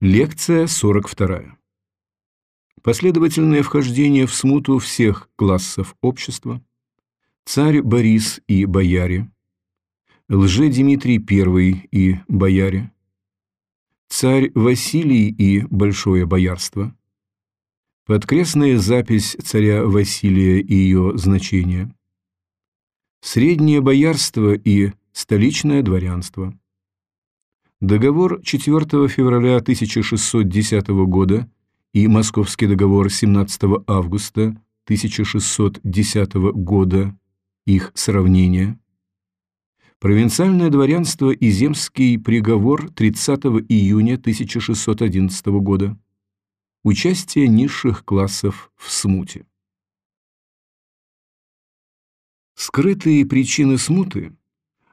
Лекция 42. Последовательное вхождение в смуту всех классов общества, царь Борис и бояре, лже-Дмитрий I и бояре, царь Василий и большое боярство, подкрестная запись царя Василия и ее значение, среднее боярство и столичное дворянство, Договор 4 февраля 1610 года и Московский договор 17 августа 1610 года, их сравнение. Провинциальное дворянство и земский приговор 30 июня 1611 года. Участие низших классов в смуте. Скрытые причины смуты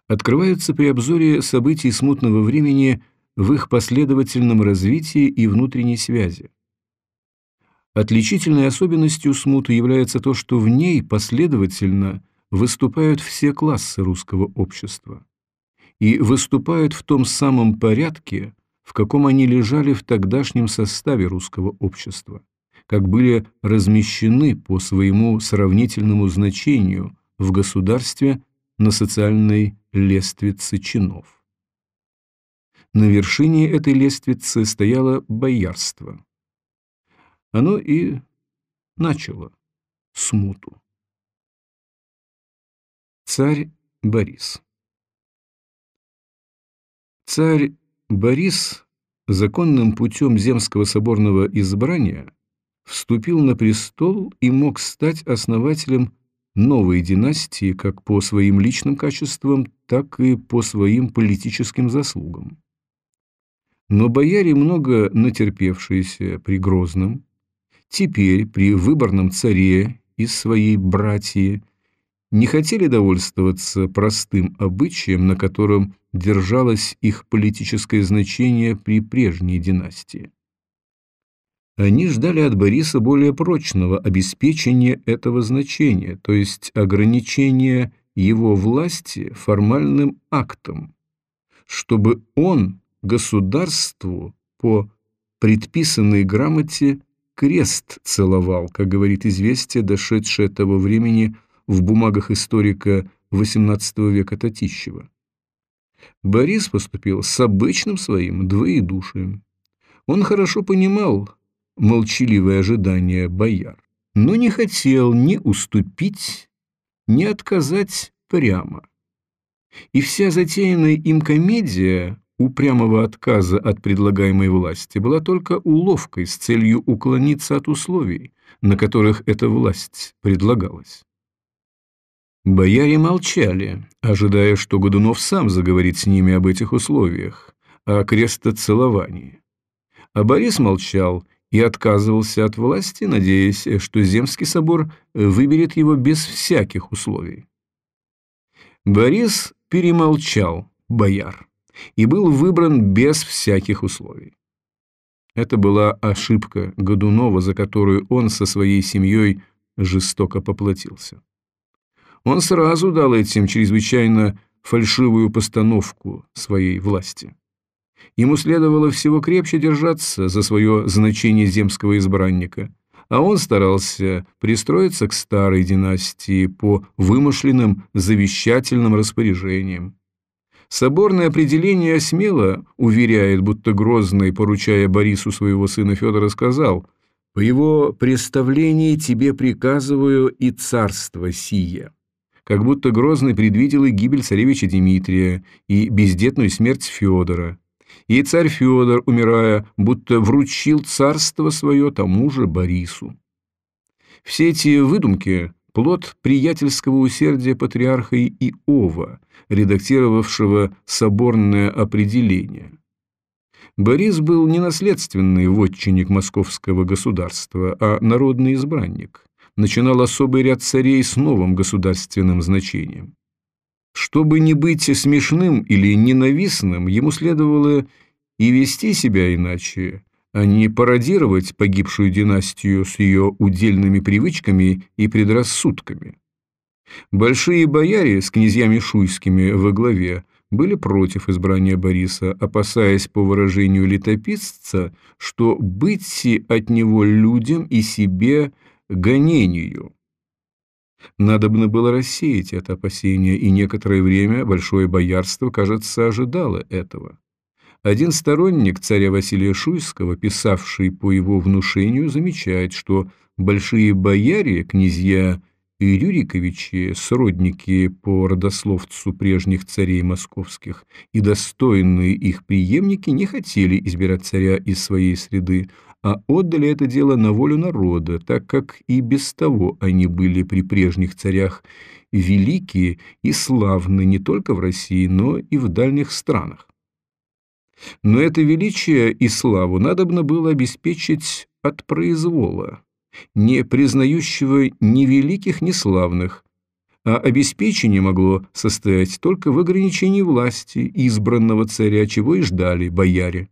открываются при обзоре событий смутного времени в их последовательном развитии и внутренней связи. Отличительной особенностью смуты является то, что в ней последовательно выступают все классы русского общества и выступают в том самом порядке, в каком они лежали в тогдашнем составе русского общества, как были размещены по своему сравнительному значению в государстве на социальной лествице чинов. На вершине этой лествицы стояло боярство. Оно и начало смуту. Царь Борис Царь Борис законным путем земского соборного избрания вступил на престол и мог стать основателем новой династии как по своим личным качествам, так и по своим политическим заслугам. Но бояре, много натерпевшиеся при Грозном, теперь при выборном царе из своей братьи не хотели довольствоваться простым обычаем, на котором держалось их политическое значение при прежней династии. Они ждали от Бориса более прочного обеспечения этого значения, то есть ограничения его власти формальным актом, чтобы он государству по предписанной грамоте крест целовал, как говорит известие, дошедшее того времени в бумагах историка XVIII века Татищева. Борис поступил с обычным своим двоедушием. Он хорошо понимал, молчаливое ожидание бояр, но не хотел ни уступить, ни отказать прямо. И вся затеянная им комедия упрямого отказа от предлагаемой власти была только уловкой с целью уклониться от условий, на которых эта власть предлагалась. Бояре молчали, ожидая, что Годунов сам заговорит с ними об этих условиях, о крестоцеловании. А Борис молчал и отказывался от власти, надеясь, что Земский собор выберет его без всяких условий. Борис перемолчал бояр и был выбран без всяких условий. Это была ошибка Годунова, за которую он со своей семьей жестоко поплатился. Он сразу дал этим чрезвычайно фальшивую постановку своей власти. Ему следовало всего крепче держаться за свое значение земского избранника, а он старался пристроиться к старой династии по вымышленным завещательным распоряжениям. Соборное определение смело уверяет, будто Грозный, поручая Борису своего сына Федора, сказал «По его представлении тебе приказываю и царство сие» как будто Грозный предвидел и гибель царевича Дмитрия, и бездетную смерть Федора, и царь Федор, умирая, будто вручил царство свое тому же Борису. Все эти выдумки – плод приятельского усердия патриарха Иова, редактировавшего соборное определение. Борис был не наследственный вотчинник московского государства, а народный избранник. Начинал особый ряд царей с новым государственным значением. Чтобы не быть смешным или ненавистным, ему следовало и вести себя иначе, а не пародировать погибшую династию с ее удельными привычками и предрассудками. Большие бояре с князьями шуйскими во главе были против избрания Бориса, опасаясь, по выражению летописца, что быть от него людям и себе гонению. Надобно было рассеять это опасение, и некоторое время большое боярство, кажется, ожидало этого. Один сторонник царя Василия Шуйского, писавший по его внушению, замечает, что большие бояре, князья и Рюриковичи, сродники по родословцу прежних царей московских, и достойные их преемники не хотели избирать царя из своей среды, а отдали это дело на волю народа, так как и без того они были при прежних царях великие и славны не только в России, но и в дальних странах. Но это величие и славу надобно было обеспечить от произвола, не признающего ни великих, ни славных, а обеспечение могло состоять только в ограничении власти избранного царя, чего и ждали бояре.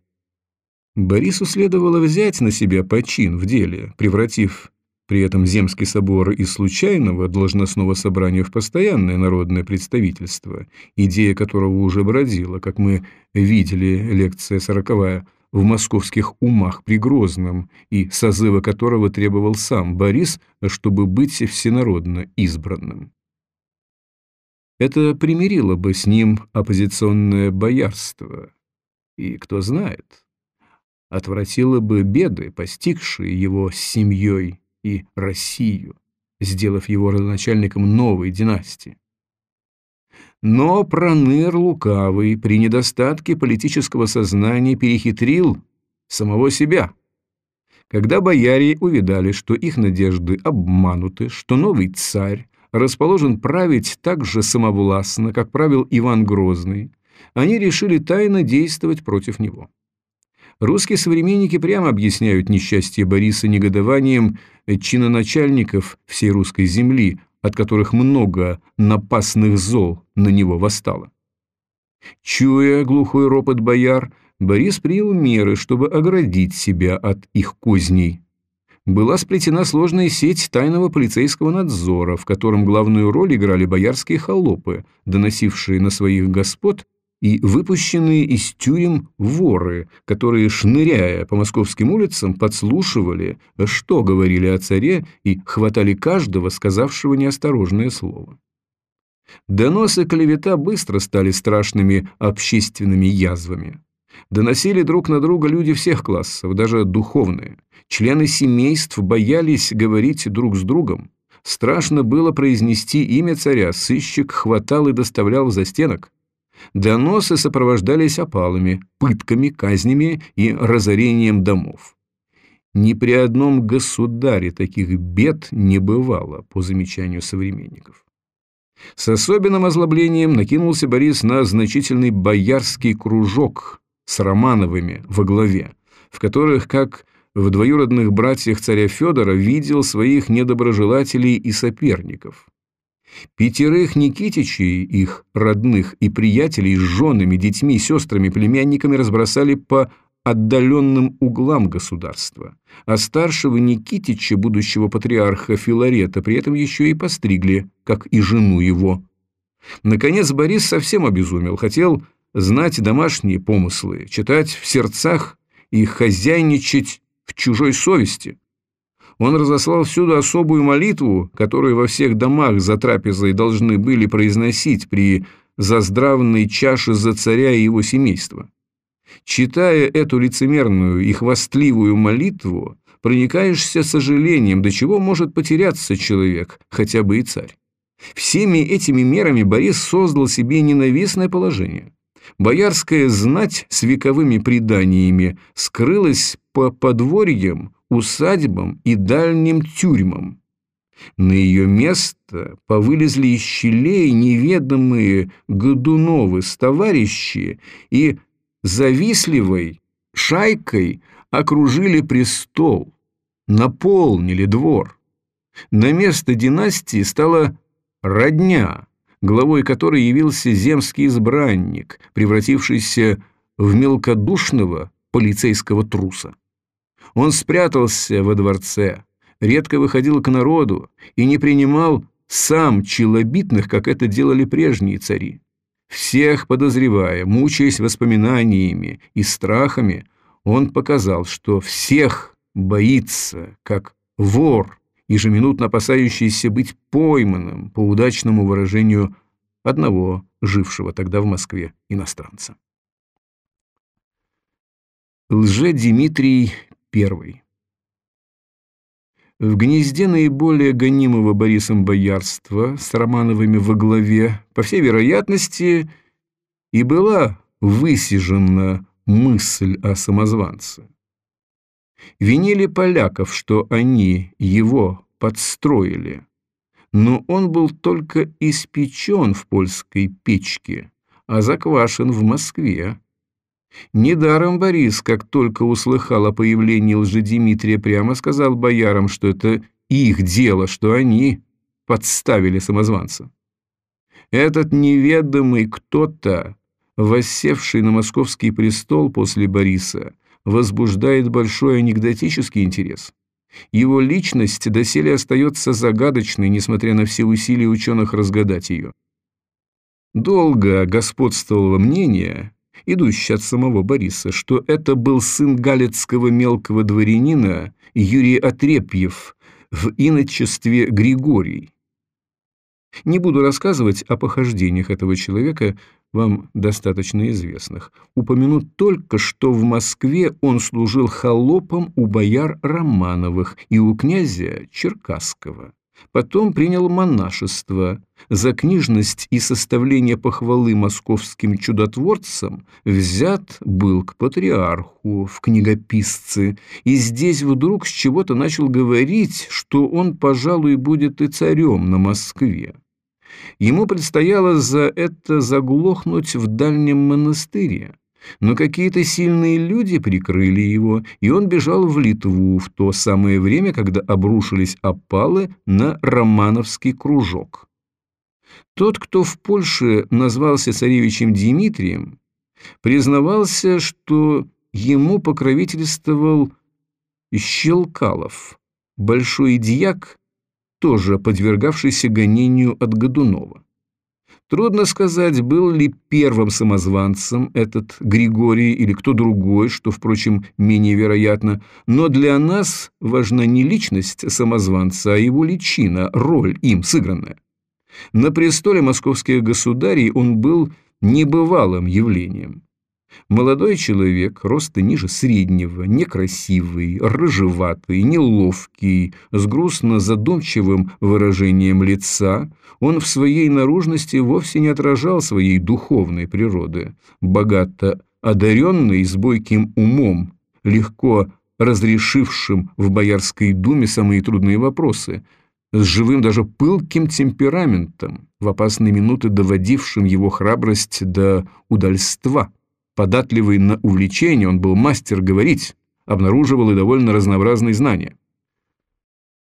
Борису следовало взять на себя почин в деле, превратив при этом Земский собор из случайного должностного собрания в постоянное народное представительство, идея которого уже бродила, как мы видели, лекция сороковая, в московских умах при Грозном, и созыва которого требовал сам Борис, чтобы быть всенародно избранным. Это примирило бы с ним оппозиционное боярство, и, кто знает, отвратило бы беды, постигшие его с семьей и Россию, сделав его родоначальником новой династии. Но Проныр лукавый при недостатке политического сознания перехитрил самого себя. Когда бояре увидали, что их надежды обмануты, что новый царь расположен править так же самовластно, как правил Иван Грозный, они решили тайно действовать против него. Русские современники прямо объясняют несчастье Бориса негодованием чиноначальников всей русской земли, от которых много напасных зол на него восстало. Чуя глухой ропот бояр, Борис принял меры, чтобы оградить себя от их козней. Была сплетена сложная сеть тайного полицейского надзора, в котором главную роль играли боярские холопы, доносившие на своих господ и выпущенные из тюрем воры, которые, шныряя по московским улицам, подслушивали, что говорили о царе, и хватали каждого, сказавшего неосторожное слово. Доносы клевета быстро стали страшными общественными язвами. Доносили друг на друга люди всех классов, даже духовные. Члены семейств боялись говорить друг с другом. Страшно было произнести имя царя, сыщик хватал и доставлял в застенок. Доносы сопровождались опалами, пытками, казнями и разорением домов. Ни при одном государе таких бед не бывало, по замечанию современников. С особенным озлоблением накинулся Борис на значительный боярский кружок с Романовыми во главе, в которых, как в двоюродных братьях царя Федора, видел своих недоброжелателей и соперников. Пятерых Никитичей, их родных и приятелей с женами, детьми, сестрами, племянниками разбросали по отдаленным углам государства, а старшего Никитича, будущего патриарха Филарета, при этом еще и постригли, как и жену его. Наконец Борис совсем обезумел, хотел знать домашние помыслы, читать в сердцах и хозяйничать в чужой совести он разослал всюду особую молитву, которую во всех домах за трапезой должны были произносить при заздравной чаше за царя и его семейство. Читая эту лицемерную и хвастливую молитву, проникаешься сожалением, до чего может потеряться человек, хотя бы и царь. Всеми этими мерами Борис создал себе ненавистное положение. Боярская знать с вековыми преданиями скрылась по подворьям усадьбам и дальним тюрьмам. На ее место повылезли из щелей неведомые Годуновы с товарищи и завистливой шайкой окружили престол, наполнили двор. На место династии стала родня, главой которой явился земский избранник, превратившийся в мелкодушного полицейского труса. Он спрятался во дворце, редко выходил к народу и не принимал сам челобитных, как это делали прежние цари. Всех подозревая, мучаясь воспоминаниями и страхами, он показал, что всех боится, как вор, ежеминутно опасающийся быть пойманным, по удачному выражению одного жившего тогда в Москве иностранца. Лже-Димитрий I В гнезде наиболее гонимого Борисом боярства с Романовыми во главе, по всей вероятности, и была высижена мысль о самозванце. Винили поляков, что они его подстроили, но он был только испечен в польской печке, а заквашен в Москве. Недаром Борис, как только услыхал о появлении лжедимитрия, прямо сказал боярам, что это их дело, что они подставили самозванца. Этот неведомый кто-то, воссевший на московский престол после Бориса, возбуждает большой анекдотический интерес. Его личность доселе остается загадочной, несмотря на все усилия ученых разгадать ее. Долго господствовало мнение, идущий от самого Бориса, что это был сын галицкого мелкого дворянина Юрий Отрепьев в иночестве Григорий. Не буду рассказывать о похождениях этого человека, вам достаточно известных. Упомяну только, что в Москве он служил холопом у бояр Романовых и у князя Черкасского. Потом принял монашество. За книжность и составление похвалы московским чудотворцам взят был к патриарху в книгописцы, и здесь вдруг с чего-то начал говорить, что он, пожалуй, будет и царем на Москве. Ему предстояло за это заглохнуть в дальнем монастыре, но какие-то сильные люди прикрыли его, и он бежал в Литву в то самое время, когда обрушились опалы на Романовский кружок. Тот, кто в Польше назвался царевичем Дмитрием, признавался, что ему покровительствовал Щелкалов, большой дьяк, тоже подвергавшийся гонению от Годунова. Трудно сказать, был ли первым самозванцем этот Григорий или кто другой, что, впрочем, менее вероятно, но для нас важна не личность самозванца, а его личина, роль им сыгранная. На престоле московских государей он был небывалым явлением. Молодой человек, роста ниже среднего, некрасивый, рыжеватый, неловкий, с грустно задумчивым выражением лица, он в своей наружности вовсе не отражал своей духовной природы, богато одаренный с бойким умом, легко разрешившим в Боярской думе самые трудные вопросы, с живым даже пылким темпераментом, в опасные минуты доводившим его храбрость до удальства. Податливый на увлечение, он был мастер говорить, обнаруживал и довольно разнообразные знания.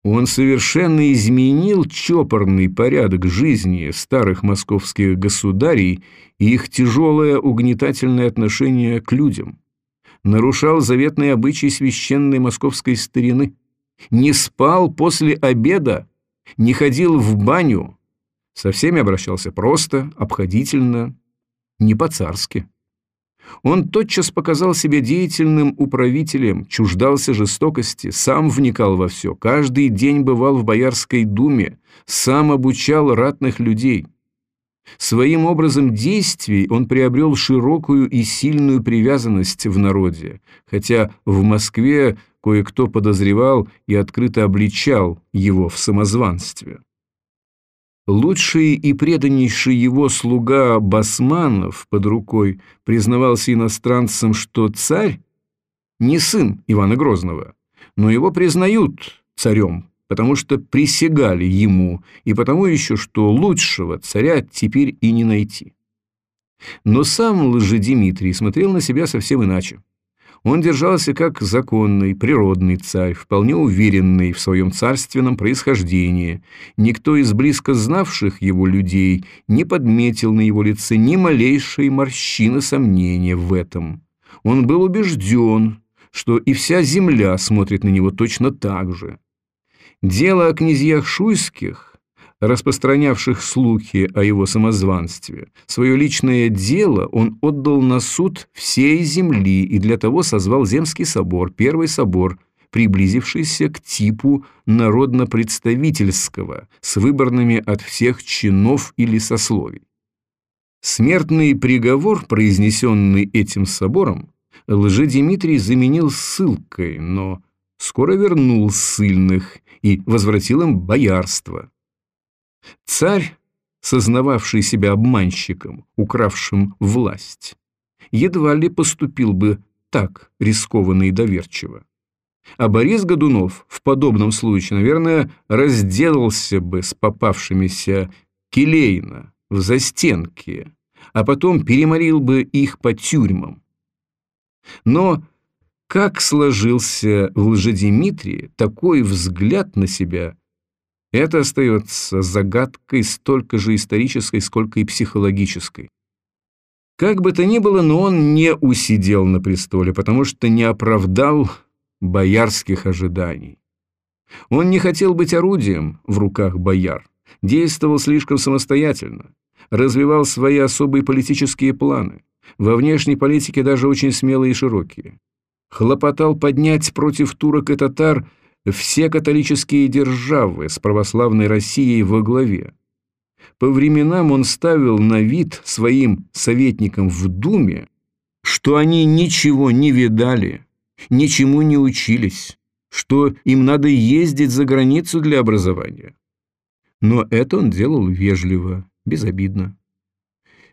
Он совершенно изменил чопорный порядок жизни старых московских государей и их тяжелое угнетательное отношение к людям. Нарушал заветные обычаи священной московской старины. Не спал после обеда, не ходил в баню. Со всеми обращался просто, обходительно, не по-царски. Он тотчас показал себя деятельным управителем, чуждался жестокости, сам вникал во все, каждый день бывал в Боярской думе, сам обучал ратных людей. Своим образом действий он приобрел широкую и сильную привязанность в народе, хотя в Москве кое-кто подозревал и открыто обличал его в самозванстве. Лучший и преданнейший его слуга Басманов под рукой признавался иностранцам, что царь не сын Ивана Грозного, но его признают царем, потому что присягали ему, и потому еще, что лучшего царя теперь и не найти. Но сам Лжедимитрий смотрел на себя совсем иначе. Он держался как законный, природный царь, вполне уверенный в своем царственном происхождении. Никто из близко знавших его людей не подметил на его лице ни малейшей морщины сомнения в этом. Он был убежден, что и вся земля смотрит на него точно так же. Дело о князьях шуйских распространявших слухи о его самозванстве. Свое личное дело он отдал на суд всей земли и для того созвал Земский собор, Первый собор, приблизившийся к типу народно-представительского, с выборными от всех чинов или сословий. Смертный приговор, произнесенный этим собором, Лжедимитрий заменил ссылкой, но скоро вернул ссыльных и возвратил им боярство. Царь, сознававший себя обманщиком, укравшим власть, едва ли поступил бы так рискованно и доверчиво. А Борис Годунов в подобном случае, наверное, разделался бы с попавшимися келейно, в застенки, а потом переморил бы их по тюрьмам. Но как сложился в Лжедимитрии такой взгляд на себя, это остается загадкой столько же исторической, сколько и психологической. Как бы то ни было, но он не усидел на престоле, потому что не оправдал боярских ожиданий. Он не хотел быть орудием в руках бояр, действовал слишком самостоятельно, развивал свои особые политические планы, во внешней политике даже очень смелые и широкие. Хлопотал поднять против турок и татар все католические державы с православной Россией во главе. По временам он ставил на вид своим советникам в Думе, что они ничего не видали, ничему не учились, что им надо ездить за границу для образования. Но это он делал вежливо, безобидно.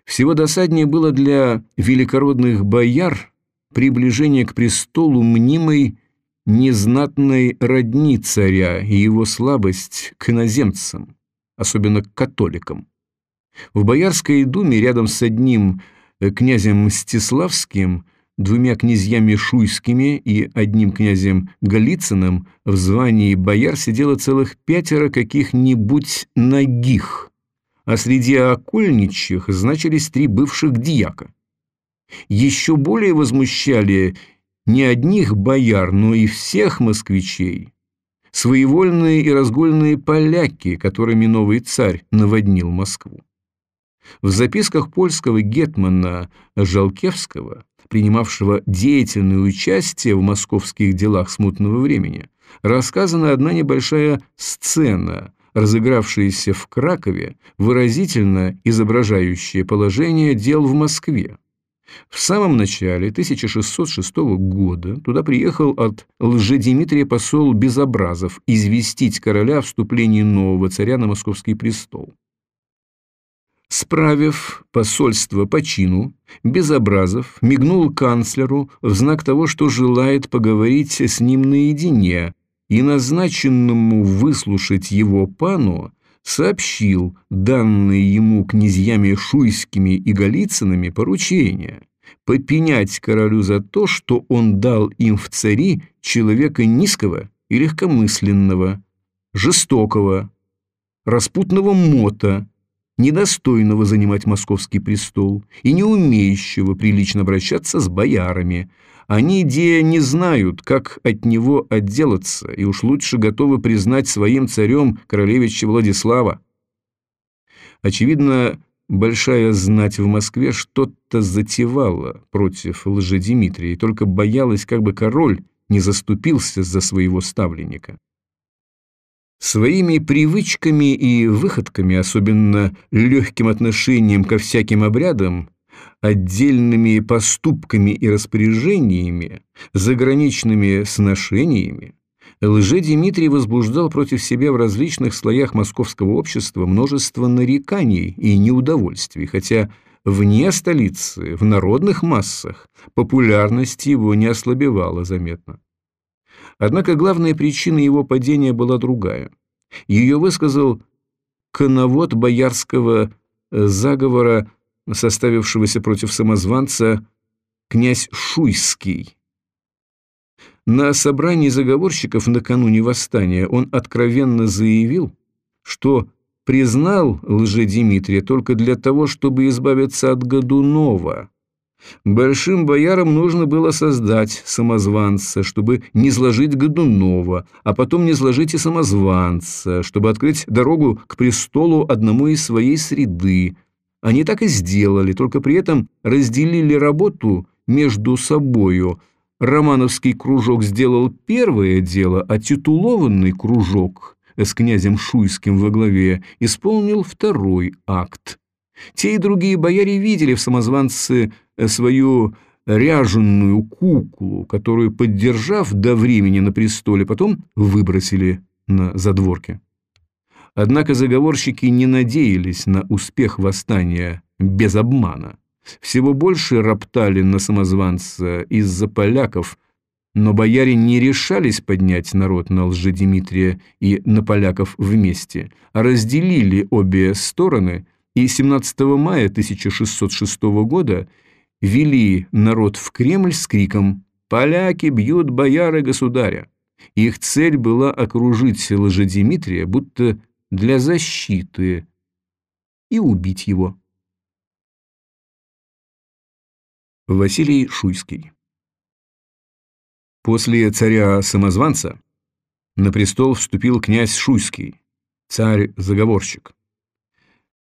Всего досаднее было для великородных бояр приближение к престолу мнимой незнатной родни царя и его слабость к иноземцам, особенно к католикам. В Боярской думе рядом с одним э, князем Мстиславским, двумя князьями Шуйскими и одним князем Голицыным в звании бояр сидело целых пятеро каких-нибудь ногих – а среди окольничьих значились три бывших дьяка. Еще более возмущали не одних бояр, но и всех москвичей, своевольные и разгульные поляки, которыми новый царь наводнил Москву. В записках польского гетмана Жалкевского, принимавшего деятельное участие в московских делах смутного времени, рассказана одна небольшая сцена – разыгравшиеся в Кракове, выразительно изображающие положение дел в Москве. В самом начале 1606 года туда приехал от Лжедимитрия посол Безобразов известить короля о вступлении нового царя на московский престол. Справив посольство по чину, Безобразов мигнул канцлеру в знак того, что желает поговорить с ним наедине, и назначенному выслушать его пану сообщил данные ему князьями Шуйскими и Голицынами поручения попенять королю за то, что он дал им в цари человека низкого и легкомысленного, жестокого, распутного мота, недостойного занимать московский престол и не умеющего прилично обращаться с боярами, они, где не знают, как от него отделаться, и уж лучше готовы признать своим царем королевича Владислава. Очевидно, большая знать в Москве что-то затевала против лжедимитрия и только боялась, как бы король не заступился за своего ставленника. Своими привычками и выходками, особенно легким отношением ко всяким обрядам, отдельными поступками и распоряжениями, заграничными сношениями, Лже-Димитрий возбуждал против себя в различных слоях московского общества множество нареканий и неудовольствий, хотя вне столицы, в народных массах, популярность его не ослабевала заметно. Однако главная причина его падения была другая. Ее высказал коновод боярского заговора составившегося против самозванца князь Шуйский. На собрании заговорщиков накануне восстания он откровенно заявил, что признал лже-Димитрия только для того, чтобы избавиться от Годунова, Большим боярам нужно было создать самозванца, чтобы не сложить Годунова, а потом не сложить и самозванца, чтобы открыть дорогу к престолу одному из своей среды. Они так и сделали, только при этом разделили работу между собою. Романовский кружок сделал первое дело, а титулованный кружок с князем Шуйским во главе исполнил второй акт. Те и другие бояре видели в самозванце свою ряженную куклу, которую, поддержав до времени на престоле, потом выбросили на задворке. Однако заговорщики не надеялись на успех восстания без обмана. Всего больше роптали на самозванца из-за поляков, но бояре не решались поднять народ на лжедимитрия и на поляков вместе, а разделили обе стороны и 17 мая 1606 года вели народ в Кремль с криком «Поляки бьют бояры государя!». Их цель была окружить Лжедимитрия, будто для защиты, и убить его. Василий Шуйский После царя-самозванца на престол вступил князь Шуйский, царь-заговорщик.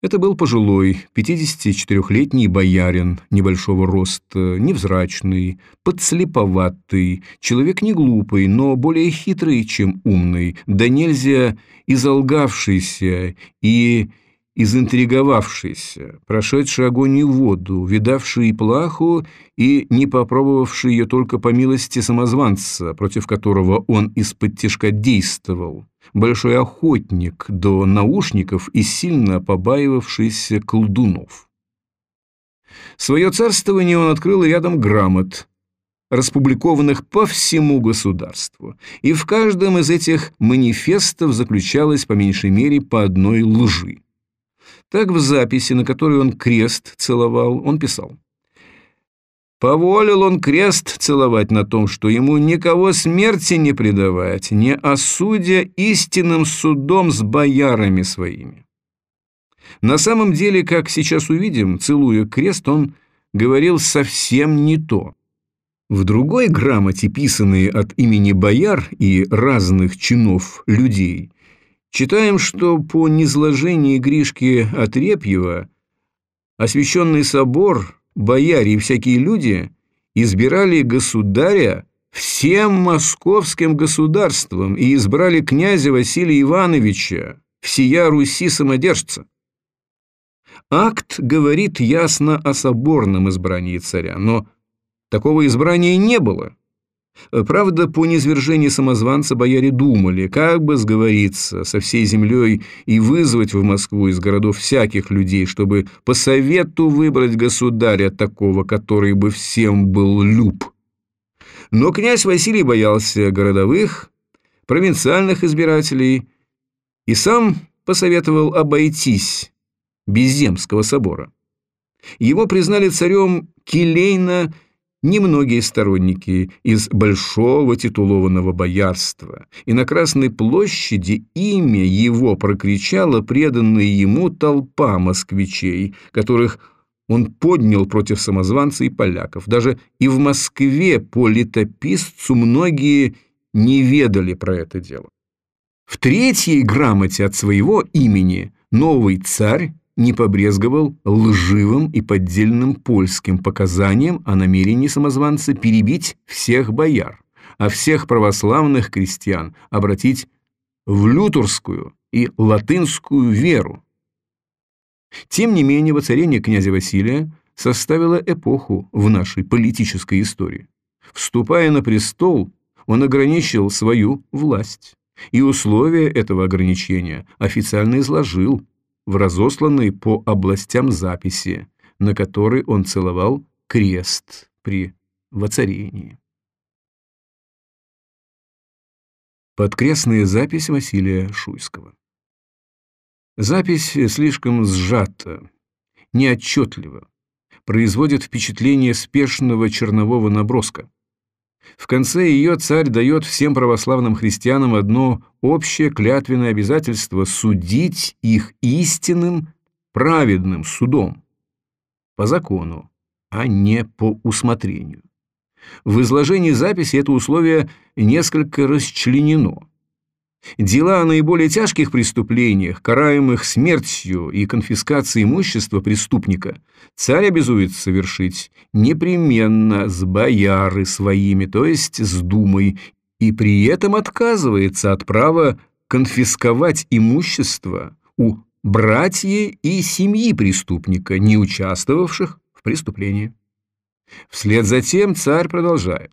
Это был пожилой, 54-летний боярин небольшого роста, невзрачный, подслеповатый, человек не глупый, но более хитрый, чем умный, да нельзя изолгавшийся и изинтриговавшийся, прошедший огонь и воду, видавший плаху и не попробовавший ее только по милости самозванца, против которого он из-под тяжка действовал, большой охотник до наушников и сильно побаивавшийся колдунов. Свое царствование он открыл рядом грамот, распубликованных по всему государству, и в каждом из этих манифестов заключалось по меньшей мере по одной лжи. Так в записи, на которой он крест целовал, он писал. Поволил он крест целовать на том, что ему никого смерти не предавать, не осудя истинным судом с боярами своими. На самом деле, как сейчас увидим, целуя крест, он говорил совсем не то. В другой грамоте, писанной от имени бояр и разных чинов людей, Читаем, что по низложении Гришки Отрепьева освященный собор, бояре и всякие люди избирали государя всем московским государством и избрали князя Василия Ивановича, всея Руси самодержца. Акт говорит ясно о соборном избрании царя, но такого избрания не было. Правда, по низвержении самозванца бояре думали, как бы сговориться со всей землей и вызвать в Москву из городов всяких людей, чтобы по совету выбрать государя такого, который бы всем был люб. Но князь Василий боялся городовых, провинциальных избирателей и сам посоветовал обойтись без Земского собора. Его признали царем Килейна немногие сторонники из большого титулованного боярства, и на Красной площади имя его прокричала преданная ему толпа москвичей, которых он поднял против самозванца и поляков. Даже и в Москве по летописцу многие не ведали про это дело. В третьей грамоте от своего имени новый царь не побрезговал лживым и поддельным польским показанием о намерении самозванца перебить всех бояр, а всех православных крестьян обратить в лютурскую и латынскую веру. Тем не менее, воцарение князя Василия составило эпоху в нашей политической истории. Вступая на престол, он ограничил свою власть, и условия этого ограничения официально изложил в разосланной по областям записи, на которой он целовал крест при воцарении. Подкрестная запись Василия Шуйского. Запись слишком сжата, неотчетлива, производит впечатление спешного чернового наброска. В конце ее царь дает всем православным христианам одно общее клятвенное обязательство судить их истинным, праведным судом, по закону, а не по усмотрению. В изложении записи это условие несколько расчленено. Дела о наиболее тяжких преступлениях, караемых смертью и конфискацией имущества преступника, царь обязуется совершить непременно с бояры своими, то есть с думой, и при этом отказывается от права конфисковать имущество у братья и семьи преступника, не участвовавших в преступлении. Вслед за тем царь продолжает.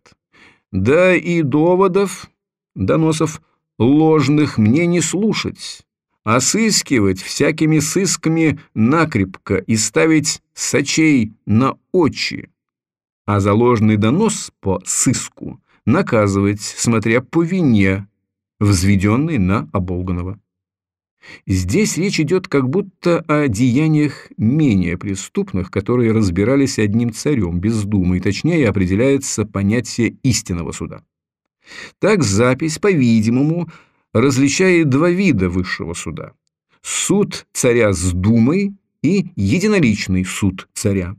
«Да и доводов, доносов ложных мне не слушать, а сыскивать всякими сысками накрепко и ставить сочей на очи, а за ложный донос по сыску наказывать, смотря по вине, взведенной на Оболганова. Здесь речь идет как будто о деяниях менее преступных, которые разбирались одним царем, без думы, и точнее определяется понятие истинного суда. Так запись, по-видимому, различает два вида высшего суда. Суд царя с думой и единоличный суд царя.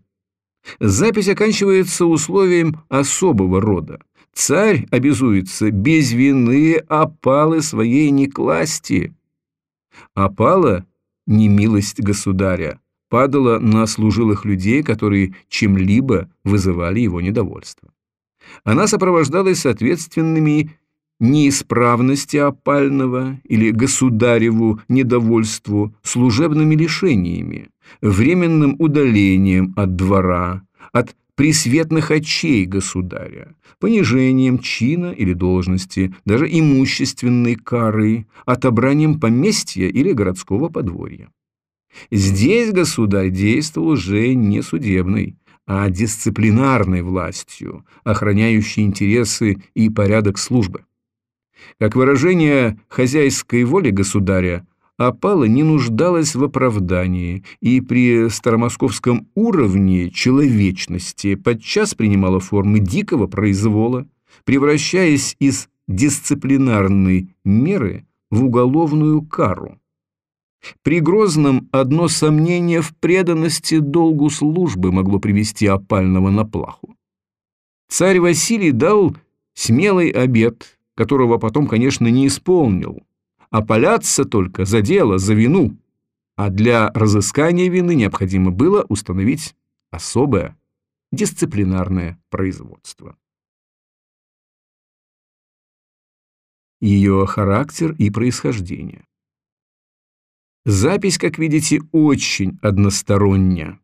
Запись оканчивается условием особого рода. Царь обязуется без вины опалы своей не класти, опала немилость государя падала на служилых людей, которые чем-либо вызывали его недовольство. Она сопровождалась соответственными неисправности опального или государеву недовольству служебными лишениями, временным удалением от двора, от пресветных очей государя, понижением чина или должности, даже имущественной карой, отобранием поместья или городского подворья. Здесь государь действовал уже не судебной, а дисциплинарной властью, охраняющей интересы и порядок службы. Как выражение хозяйской воли государя, опала не нуждалась в оправдании и при старомосковском уровне человечности подчас принимала формы дикого произвола, превращаясь из дисциплинарной меры в уголовную кару. При Грозном одно сомнение в преданности долгу службы могло привести опального на плаху. Царь Василий дал смелый обет, которого потом, конечно, не исполнил, опаляться только за дело, за вину, а для разыскания вины необходимо было установить особое дисциплинарное производство. Ее характер и происхождение. Запись, как видите, очень односторонняя.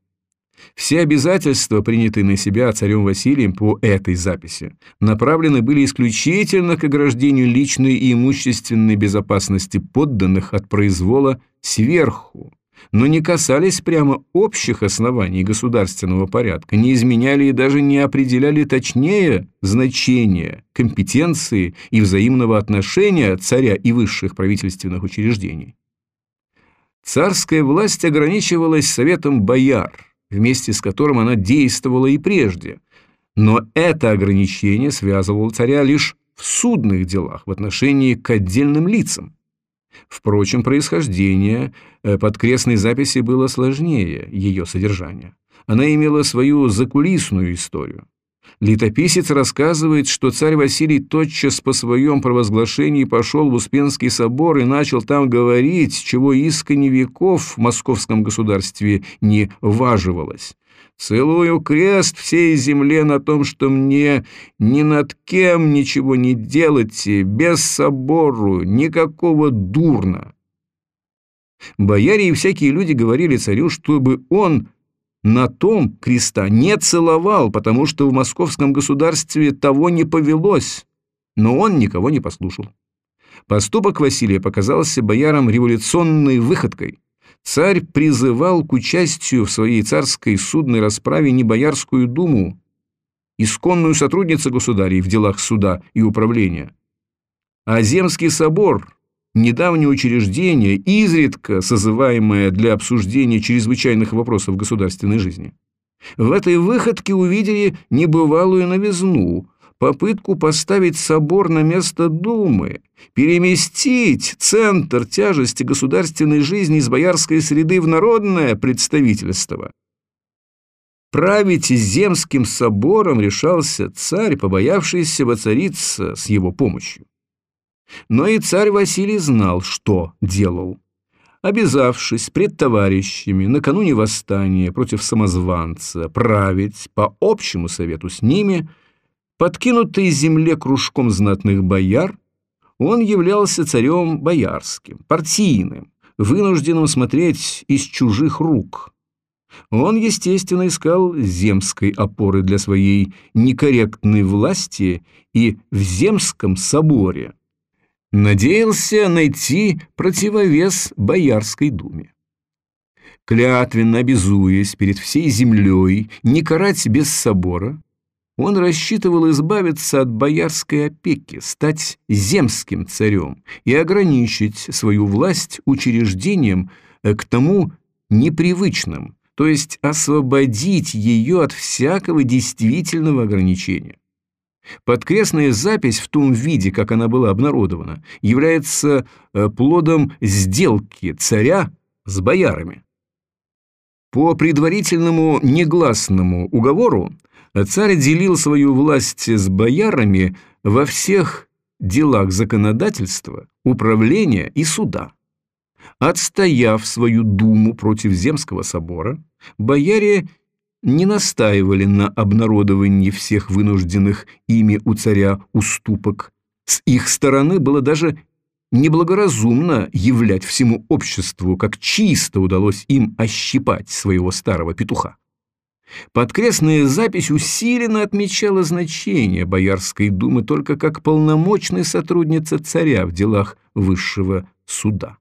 Все обязательства, принятые на себя царем Василием по этой записи, направлены были исключительно к ограждению личной и имущественной безопасности подданных от произвола сверху, но не касались прямо общих оснований государственного порядка, не изменяли и даже не определяли точнее значение, компетенции и взаимного отношения царя и высших правительственных учреждений. Царская власть ограничивалась советом бояр, вместе с которым она действовала и прежде, но это ограничение связывало царя лишь в судных делах в отношении к отдельным лицам. Впрочем, происхождение э, подкрестной записи было сложнее ее содержания. Она имела свою закулисную историю. Летописец рассказывает, что царь Василий тотчас по своем провозглашении пошел в Успенский собор и начал там говорить, чего искренне веков в московском государстве не важивалось. «Целую крест всей земле на том, что мне ни над кем ничего не делайте, без собору, никакого дурна». Бояре и всякие люди говорили царю, чтобы он на том креста не целовал, потому что в московском государстве того не повелось, но он никого не послушал. Поступок Василия показался боярам революционной выходкой. Царь призывал к участию в своей царской судной расправе не боярскую думу, исконную сотрудницу государей в делах суда и управления, а Земский собор, недавнее учреждение, изредка созываемое для обсуждения чрезвычайных вопросов государственной жизни. В этой выходке увидели небывалую новизну, попытку поставить собор на место Думы, переместить центр тяжести государственной жизни из боярской среды в народное представительство. Править земским собором решался царь, побоявшийся воцариться с его помощью. Но и царь Василий знал, что делал. Обязавшись пред товарищами накануне восстания против самозванца править по общему совету с ними, подкинутый земле кружком знатных бояр, он являлся царем боярским, партийным, вынужденным смотреть из чужих рук. Он, естественно, искал земской опоры для своей некорректной власти и в земском соборе. Надеялся найти противовес Боярской думе. Клятвенно обязуясь перед всей землей не карать без собора, он рассчитывал избавиться от боярской опеки, стать земским царем и ограничить свою власть учреждением э, к тому непривычным, то есть освободить ее от всякого действительного ограничения. Подкрестная запись в том виде, как она была обнародована, является э, плодом сделки царя с боярами. По предварительному негласному уговору царь делил свою власть с боярами во всех делах законодательства, управления и суда. Отстояв свою думу против Земского собора, бояре не настаивали на обнародовании всех вынужденных ими у царя уступок. С их стороны было даже неблагоразумно являть всему обществу, как чисто удалось им ощипать своего старого петуха. Подкрестная запись усиленно отмечала значение Боярской думы только как полномочной сотрудницы царя в делах высшего суда.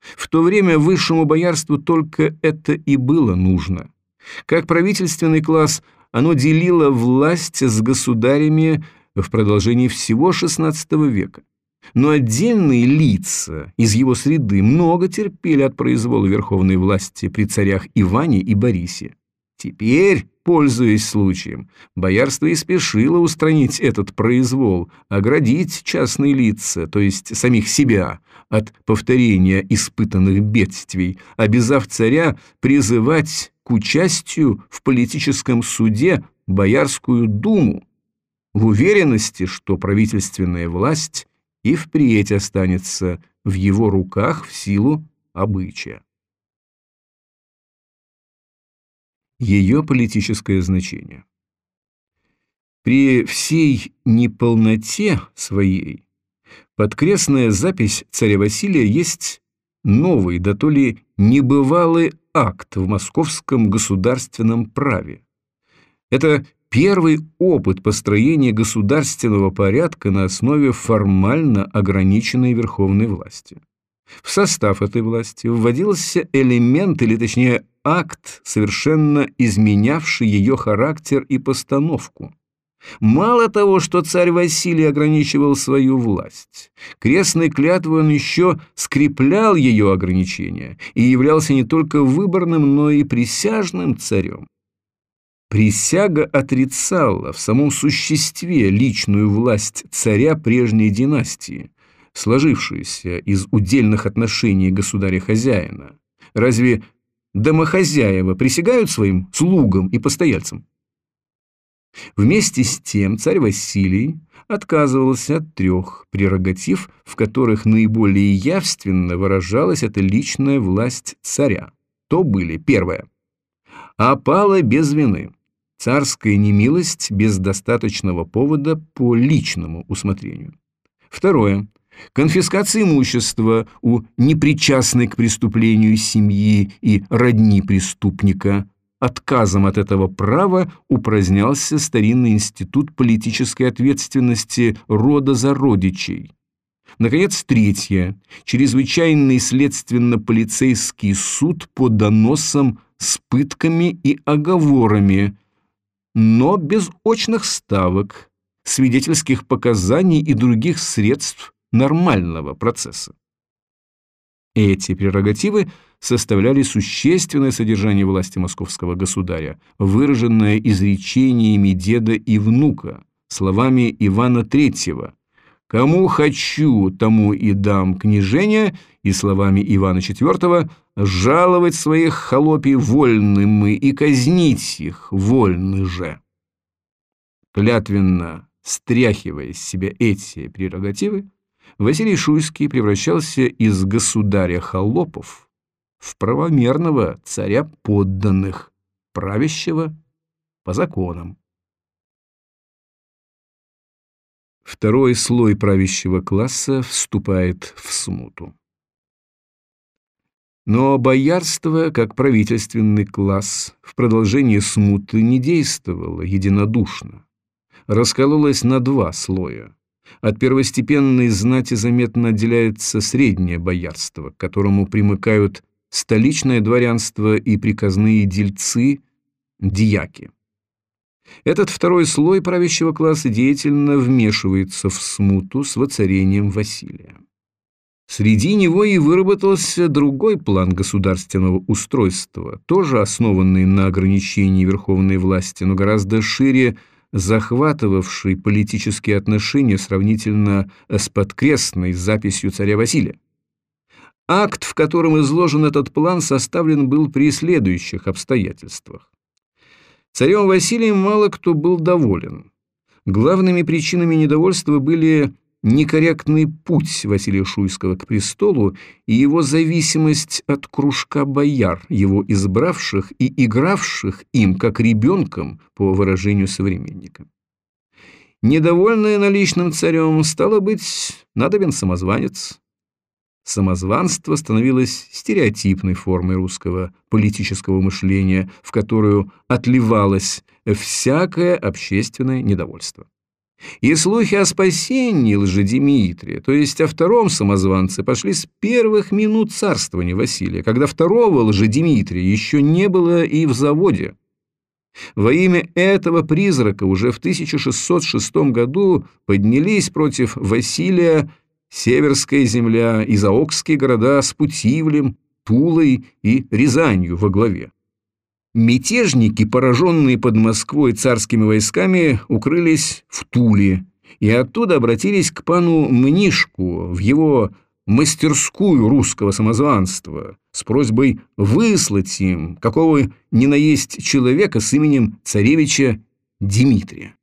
В то время высшему боярству только это и было нужно. Как правительственный класс оно делило власть с государями в продолжении всего XVI века. Но отдельные лица из его среды много терпели от произвола верховной власти при царях Иване и Борисе. Теперь, пользуясь случаем, боярство и спешило устранить этот произвол, оградить частные лица, то есть самих себя, от повторения испытанных бедствий, обязав царя призывать к участию в политическом суде Боярскую думу, в уверенности, что правительственная власть и впредь останется в его руках в силу обычая. ее политическое значение. При всей неполноте своей подкрестная запись царя Василия есть новый, да то ли небывалый акт в московском государственном праве. Это первый опыт построения государственного порядка на основе формально ограниченной верховной власти. В состав этой власти вводился элемент, или точнее акт, совершенно изменявший ее характер и постановку. Мало того, что царь Василий ограничивал свою власть, крестной клятвой он еще скреплял ее ограничения и являлся не только выборным, но и присяжным царем. Присяга отрицала в самом существе личную власть царя прежней династии, сложившуюся из удельных отношений государя-хозяина. Разве домохозяева присягают своим слугам и постояльцам? Вместе с тем царь Василий отказывался от трех прерогатив, в которых наиболее явственно выражалась эта личная власть царя. То были, первое, опала без вины, царская немилость без достаточного повода по личному усмотрению. Второе, конфискация имущества у непричастной к преступлению семьи и родни преступника. Отказом от этого права упразднялся старинный институт политической ответственности рода за родичей. Наконец, третье. Чрезвычайный следственно-полицейский суд по доносам с пытками и оговорами, но без очных ставок, свидетельских показаний и других средств нормального процесса. Эти прерогативы составляли существенное содержание власти московского государя, выраженное изречениями деда и внука, словами Ивана III «Кому хочу, тому и дам княжение» и словами Ивана IV жаловать своих холопий вольны мы и казнить их вольны же. Клятвенно стряхивая с себя эти прерогативы, Василий Шуйский превращался из государя холопов в правомерного царя подданных, правящего по законам. Второй слой правящего класса вступает в смуту. Но боярство, как правительственный класс, в продолжении смуты не действовало единодушно. Раскололось на два слоя. От первостепенной знати заметно отделяется среднее боярство, к которому примыкают столичное дворянство и приказные дельцы, дьяки. Этот второй слой правящего класса деятельно вмешивается в смуту с воцарением Василия. Среди него и выработался другой план государственного устройства, тоже основанный на ограничении верховной власти, но гораздо шире захватывавший политические отношения сравнительно с подкрестной записью царя Василия. Акт, в котором изложен этот план, составлен был при следующих обстоятельствах. Царем Василием мало кто был доволен. Главными причинами недовольства были некорректный путь Василия Шуйского к престолу и его зависимость от кружка бояр, его избравших и игравших им как ребенком, по выражению современника. Недовольная наличным царем, стало быть, надобен самозванец, Самозванство становилось стереотипной формой русского политического мышления, в которую отливалось всякое общественное недовольство. И слухи о спасении лжедимитрия, то есть о втором самозванце, пошли с первых минут царствования Василия, когда второго лжедимитрия еще не было и в заводе. Во имя этого призрака уже в 1606 году поднялись против Василия Северская земля и заокские города с Путивлем, Тулой и Рязанью во главе. Мятежники, пораженные под Москвой царскими войсками, укрылись в Туле и оттуда обратились к пану Мнишку в его мастерскую русского самозванства с просьбой выслать им какого ни на есть человека с именем царевича Дмитрия.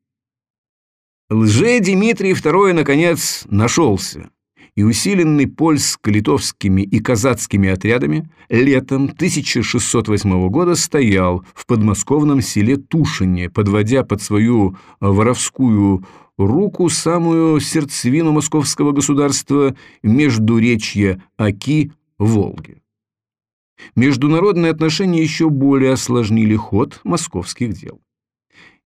Лже-Дмитрий II, наконец, нашелся, и усиленный польско-литовскими и казацкими отрядами летом 1608 года стоял в подмосковном селе Тушине, подводя под свою воровскую руку самую сердцевину московского государства междуречья Оки-Волги. Международные отношения еще более осложнили ход московских дел.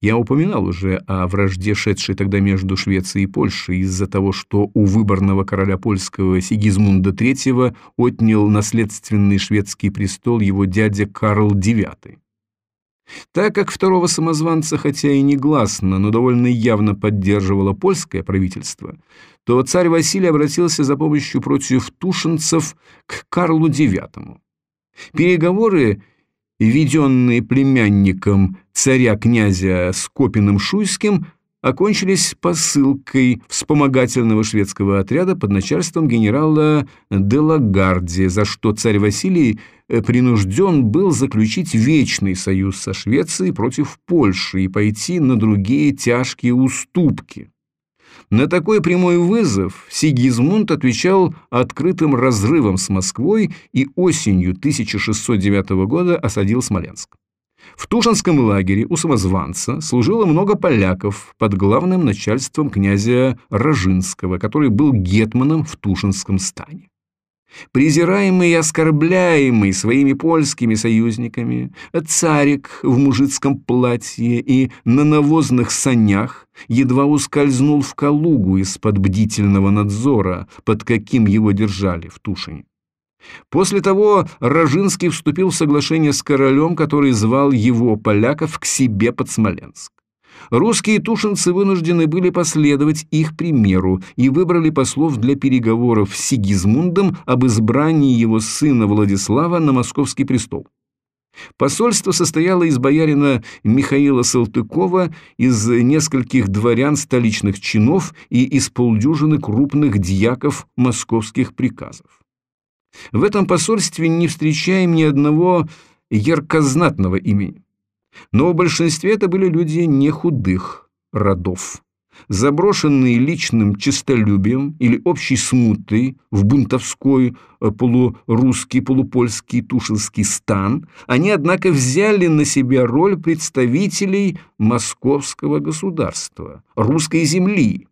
Я упоминал уже о вражде, шедшей тогда между Швецией и Польшей из-за того, что у выборного короля польского Сигизмунда III отнял наследственный шведский престол его дядя Карл IX. Так как второго самозванца, хотя и негласно, но довольно явно поддерживало польское правительство, то царь Василий обратился за помощью против тушинцев к Карлу IX. Переговоры введенные племянником царя-князя Скопиным-Шуйским, окончились посылкой вспомогательного шведского отряда под начальством генерала Делагарди, за что царь Василий э, принужден был заключить вечный союз со Швецией против Польши и пойти на другие тяжкие уступки. На такой прямой вызов Сигизмунд отвечал открытым разрывом с Москвой и осенью 1609 года осадил Смоленск. В Тушинском лагере у самозванца служило много поляков под главным начальством князя Рожинского, который был гетманом в Тушинском стане. Презираемый и оскорбляемый своими польскими союзниками, царик в мужицком платье и на навозных санях едва ускользнул в Калугу из-под бдительного надзора, под каким его держали в Тушине. После того Рожинский вступил в соглашение с королем, который звал его, поляков, к себе под Смоленск. Русские тушинцы вынуждены были последовать их примеру и выбрали послов для переговоров с Сигизмундом об избрании его сына Владислава на московский престол. Посольство состояло из боярина Михаила Салтыкова, из нескольких дворян столичных чинов и из полдюжины крупных дьяков московских приказов. В этом посольстве не встречаем ни одного яркознатного имени. Но в большинстве это были люди не худых родов, заброшенные личным честолюбием или общей смутой в бунтовской э, полурусский, полупольский, тушинский стан, они, однако, взяли на себя роль представителей московского государства, русской земли.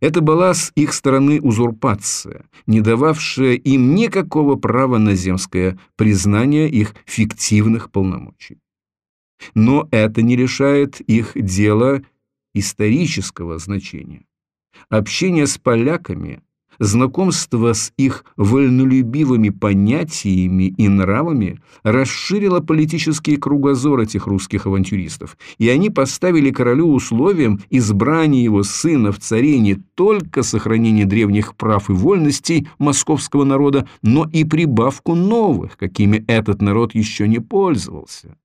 Это была с их стороны узурпация, не дававшая им никакого права на земское признание их фиктивных полномочий. Но это не лишает их дела исторического значения. Общение с поляками, знакомство с их вольнолюбивыми понятиями и нравами расширило политический кругозор этих русских авантюристов, и они поставили королю условием избрания его сына в царе не только сохранения древних прав и вольностей московского народа, но и прибавку новых, какими этот народ еще не пользовался.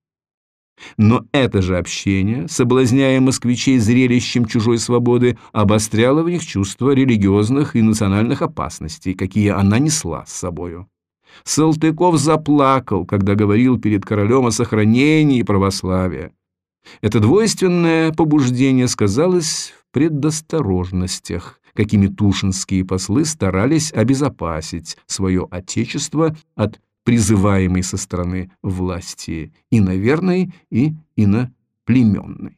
Но это же общение, соблазняя москвичей зрелищем чужой свободы, обостряло в них чувство религиозных и национальных опасностей, какие она несла с собою. Салтыков заплакал, когда говорил перед королем о сохранении православия. Это двойственное побуждение сказалось в предосторожностях, какими тушинские послы старались обезопасить свое отечество от призываемый со стороны власти иноверной и иноплеменной.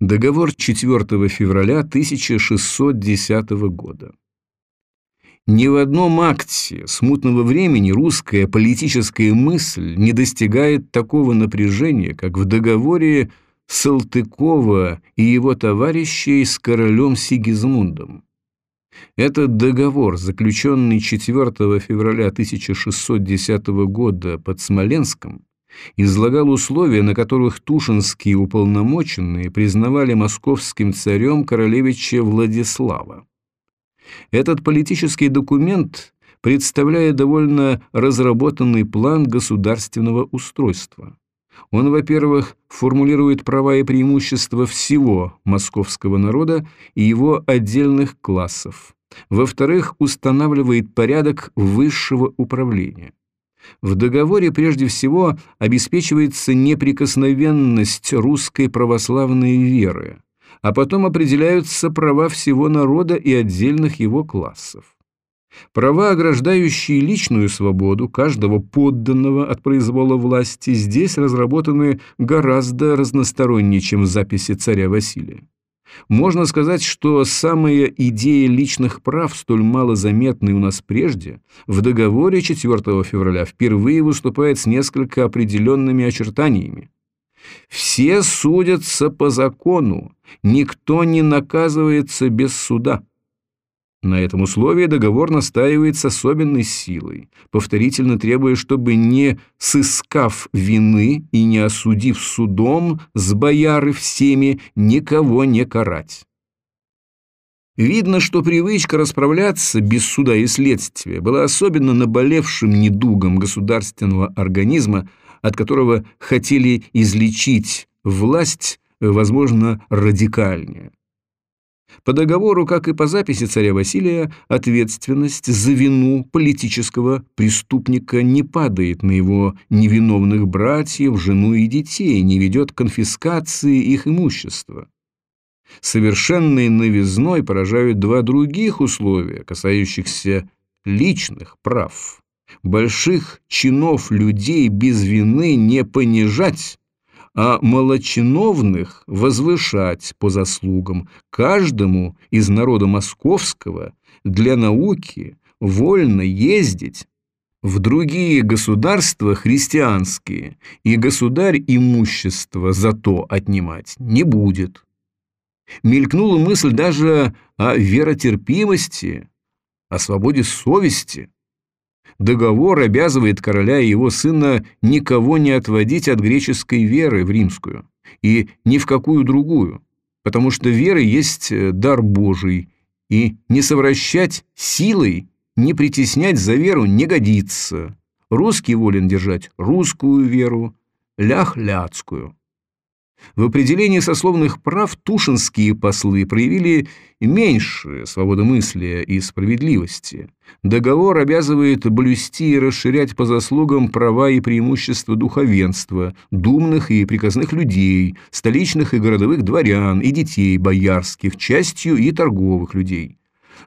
Договор 4 февраля 1610 года. Ни в одном акте смутного времени русская политическая мысль не достигает такого напряжения, как в договоре Салтыкова и его товарищей с королем Сигизмундом. Этот договор, заключенный 4 февраля 1610 года под Смоленском, излагал условия, на которых тушинские уполномоченные признавали московским царем королевича Владислава. Этот политический документ представляет довольно разработанный план государственного устройства. Он, во-первых, формулирует права и преимущества всего московского народа и его отдельных классов. Во-вторых, устанавливает порядок высшего управления. В договоре прежде всего обеспечивается неприкосновенность русской православной веры, а потом определяются права всего народа и отдельных его классов. Права, ограждающие личную свободу каждого подданного от произвола власти, здесь разработаны гораздо разностороннее, чем в записи царя Василия. Можно сказать, что самая идея личных прав, столь мало заметной у нас прежде, в договоре 4 февраля впервые выступает с несколько определенными очертаниями. Все судятся по закону, никто не наказывается без суда. На этом условии договор настаивает с особенной силой, повторительно требуя, чтобы не сыскав вины и не осудив судом с бояры всеми, никого не карать. Видно, что привычка расправляться без суда и следствия была особенно наболевшим недугом государственного организма, от которого хотели излечить власть, возможно, радикальнее. По договору, как и по записи царя Василия, ответственность за вину политического преступника не падает на его невиновных братьев, жену и детей, не ведет конфискации их имущества. Совершенной новизной поражают два других условия, касающихся личных прав. Больших чинов людей без вины не понижать, а малочиновных возвышать по заслугам каждому из народа московского для науки вольно ездить в другие государства христианские, и государь имущество зато отнимать не будет. Мелькнула мысль даже о веротерпимости, о свободе совести. Договор обязывает короля и его сына никого не отводить от греческой веры в римскую и ни в какую другую, потому что вера есть э, дар Божий, и не совращать силой, не притеснять за веру не годится. Русский волен держать русскую веру, лях ляцкую. В определении сословных прав тушинские послы проявили меньше свободомыслия и справедливости. Договор обязывает блюсти и расширять по заслугам права и преимущества духовенства, думных и приказных людей, столичных и городовых дворян и детей боярских, частью и торговых людей.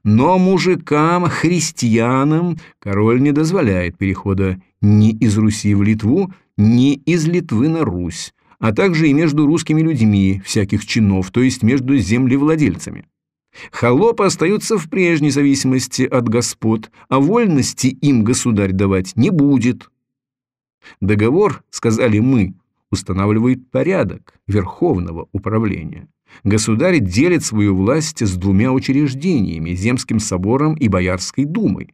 Но мужикам, христианам король не дозволяет перехода ни из Руси в Литву, ни из Литвы на Русь, а также и между русскими людьми всяких чинов, то есть между землевладельцами. Холопы остаются в прежней зависимости от господ, а вольности им государь давать не будет. Договор, сказали мы, устанавливает порядок верховного управления. Государь делит свою власть с двумя учреждениями – Земским собором и Боярской думой.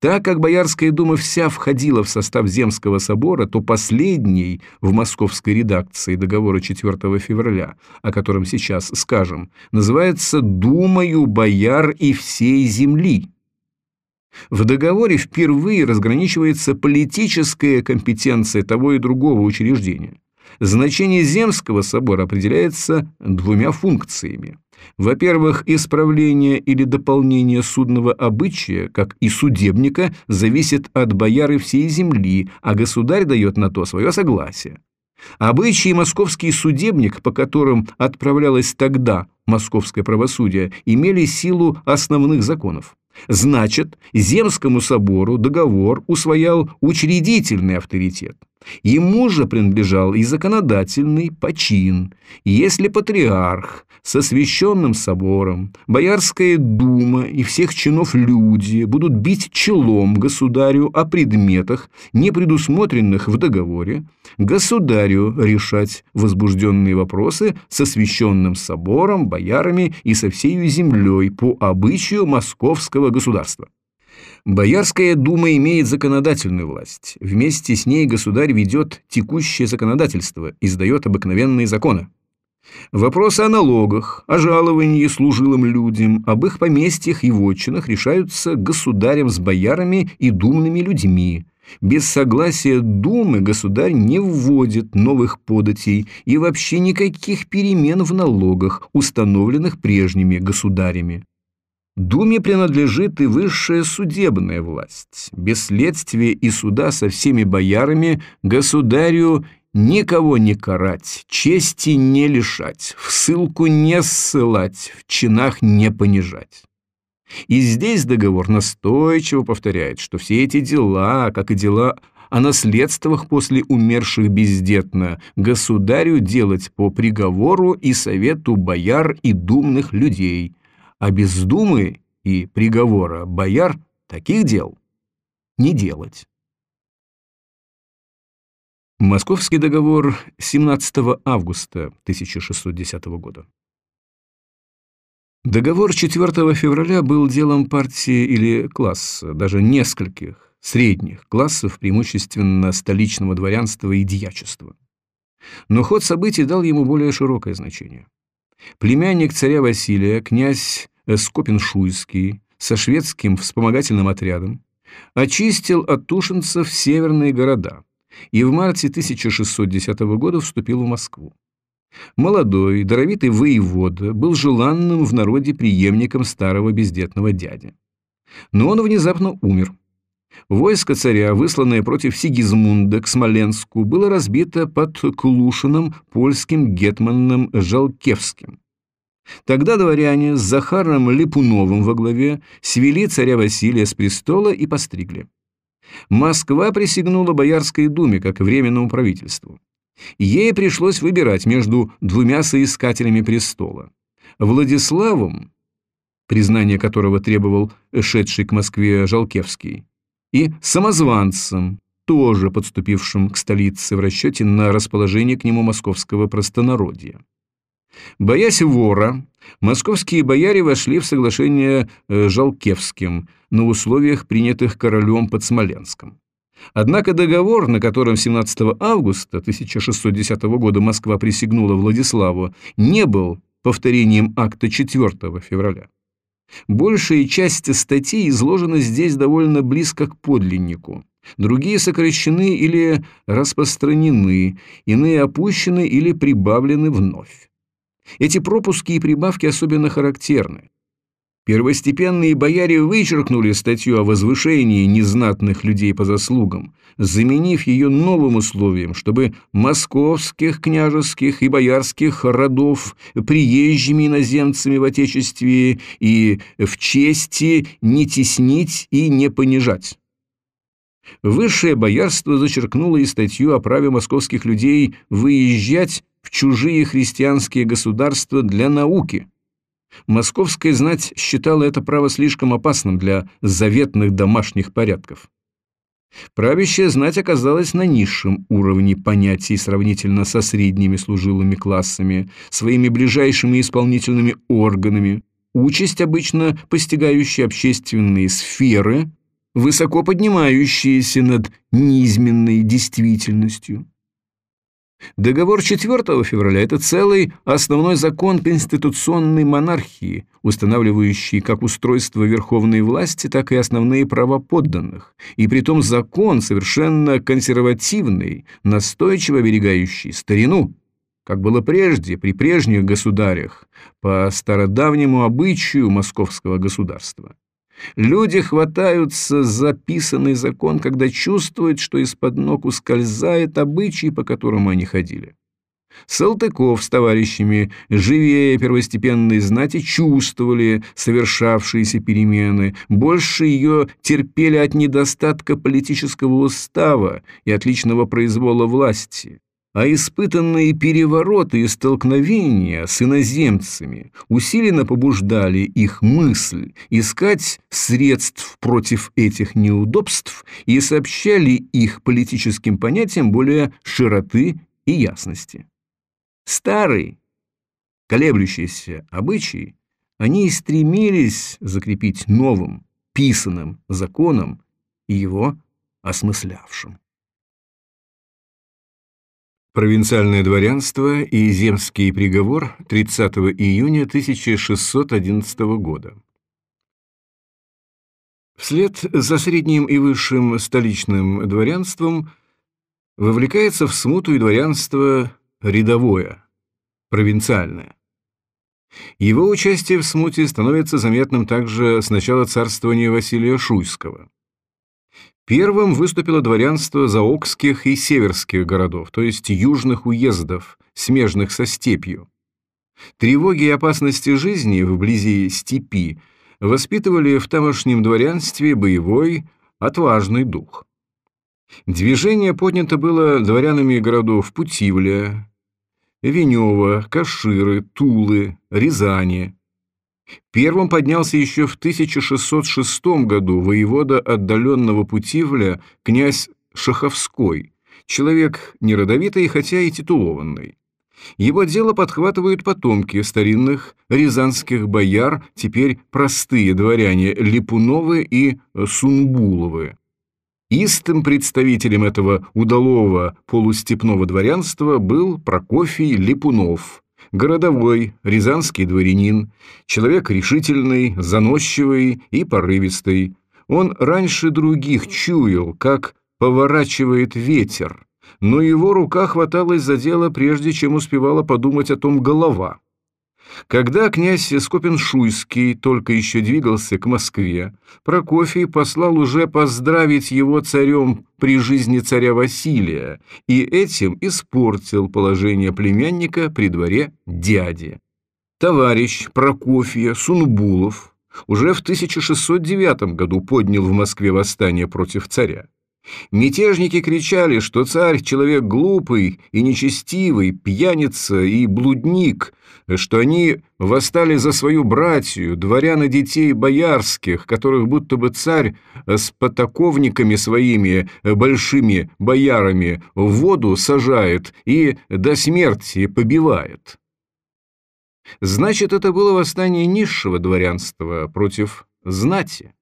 Так как Боярская дума вся входила в состав Земского собора, то последний в московской редакции договора 4 февраля, о котором сейчас скажем, называется «Думаю бояр и всей земли». В договоре впервые разграничивается политическая компетенция того и другого учреждения. Значение Земского собора определяется двумя функциями. Во-первых, исправление или дополнение судного обычая, как и судебника, зависит от бояры всей земли, а государь дает на то свое согласие. Обычаи московский судебник, по которым отправлялось тогда московское правосудие, имели силу основных законов. Значит, Земскому собору договор усвоял учредительный авторитет. Ему же принадлежал и законодательный почин. Если патриарх со священным собором, Боярская дума и всех чинов люди будут бить челом государю о предметах, не предусмотренных в договоре, государю решать возбужденные вопросы со священным собором, боярами и со всею землей по обычаю московского государства. Боярская дума имеет законодательную власть. Вместе с ней государь ведет текущее законодательство, издает обыкновенные законы. Вопросы о налогах, о жаловании служилым людям, об их поместьях и вотчинах решаются государем с боярами и думными людьми. Без согласия думы государь не вводит новых податей и вообще никаких перемен в налогах, установленных прежними государями. Думе принадлежит и высшая судебная власть. Без следствия и суда со всеми боярами государю никого не карать, чести не лишать, в ссылку не ссылать, в чинах не понижать. И здесь договор настойчиво повторяет, что все эти дела, как и дела о наследствах после умерших бездетно, государю делать по приговору и совету бояр и думных людей – а без думы и приговора бояр таких дел не делать. Московский договор 17 августа 1610 года. Договор 4 февраля был делом партии или класса, даже нескольких средних классов, преимущественно столичного дворянства и дьячества. Но ход событий дал ему более широкое значение. Племянник царя Василия, князь Скопин-Шуйский, со шведским вспомогательным отрядом, очистил от тушинцев северные города и в марте 1610 года вступил в Москву. Молодой, даровитый воевода был желанным в народе преемником старого бездетного дяди. Но он внезапно умер. Войско царя, высланное против Сигизмунда к Смоленску, было разбито под Клушином польским гетманом Жалкевским. Тогда дворяне с Захаром Липуновым во главе свели царя Василия с престола и постригли. Москва присягнула Боярской думе как временному правительству. Ей пришлось выбирать между двумя соискателями престола. Владиславом, признание которого требовал шедший к Москве Жалкевский, и самозванцем, тоже подступившим к столице в расчете на расположение к нему московского простонародья. Боясь вора, московские бояре вошли в соглашение э, Жалкевским на условиях, принятых королем под Смоленском. Однако договор, на котором 17 августа 1610 года Москва присягнула Владиславу, не был повторением акта 4 февраля. Большая часть статей изложена здесь довольно близко к подлиннику. другие сокращены или распространены, иные опущены или прибавлены вновь. Эти пропуски и прибавки особенно характерны. Первостепенные бояре вычеркнули статью о возвышении незнатных людей по заслугам, заменив ее новым условием, чтобы московских, княжеских и боярских родов приезжими иноземцами в Отечестве и в чести не теснить и не понижать. Высшее боярство зачеркнуло и статью о праве московских людей выезжать в чужие христианские государства для науки – Московская знать считала это право слишком опасным для заветных домашних порядков. Правящая знать оказалась на низшем уровне понятий сравнительно со средними служилыми классами, своими ближайшими исполнительными органами, участь, обычно постигающая общественные сферы, высоко поднимающиеся над низменной действительностью. Договор 4 февраля – это целый основной закон конституционной монархии, устанавливающий как устройство верховной власти, так и основные права подданных. И притом закон совершенно консервативный, настойчиво оберегающий старину, как было прежде, при прежних государях, по стародавнему обычаю московского государства. Люди хватаются за писанный закон, когда чувствуют, что из-под ног ускользает обычай, по которому они ходили. Салтыков с товарищами, живее первостепенной знати, чувствовали совершавшиеся перемены, больше ее терпели от недостатка политического устава и отличного произвола власти а испытанные перевороты и столкновения с иноземцами усиленно побуждали их мысль искать средств против этих неудобств и сообщали их политическим понятиям более широты и ясности. Старый, колеблющийся обычай они и стремились закрепить новым, писанным законом и его осмыслявшим. Провинциальное дворянство и земский приговор 30 июня 1611 года. Вслед за средним и высшим столичным дворянством вовлекается в смуту и дворянство рядовое, провинциальное. Его участие в смуте становится заметным также с начала царствования Василия Шуйского. Первым выступило дворянство заокских и северских городов, то есть южных уездов, смежных со степью. Тревоги и опасности жизни вблизи степи воспитывали в тамошнем дворянстве боевой, отважный дух. Движение поднято было дворянами городов Путивля, Венева, Каширы, Тулы, Рязани, Первым поднялся еще в 1606 году воевода отдаленного Путивля князь Шаховской, человек неродовитый, хотя и титулованный. Его дело подхватывают потомки старинных рязанских бояр, теперь простые дворяне Липуновы и Сунбуловы. Истым представителем этого удалого полустепного дворянства был Прокофий Липунов – городовой, рязанский дворянин, человек решительный, заносчивый и порывистый. Он раньше других чуял, как поворачивает ветер, но его рука хваталась за дело, прежде чем успевала подумать о том голова. Когда князь Скопин-Шуйский только еще двигался к Москве, Прокофий послал уже поздравить его царем при жизни царя Василия и этим испортил положение племянника при дворе дяди. Товарищ Прокофия Сунбулов уже в 1609 году поднял в Москве восстание против царя. Мятежники кричали, что царь – человек глупый и нечестивый, пьяница и блудник, что они восстали за свою братью, дворян и детей боярских, которых будто бы царь с потаковниками своими, большими боярами, в воду сажает и до смерти побивает. Значит, это было восстание низшего дворянства против знати.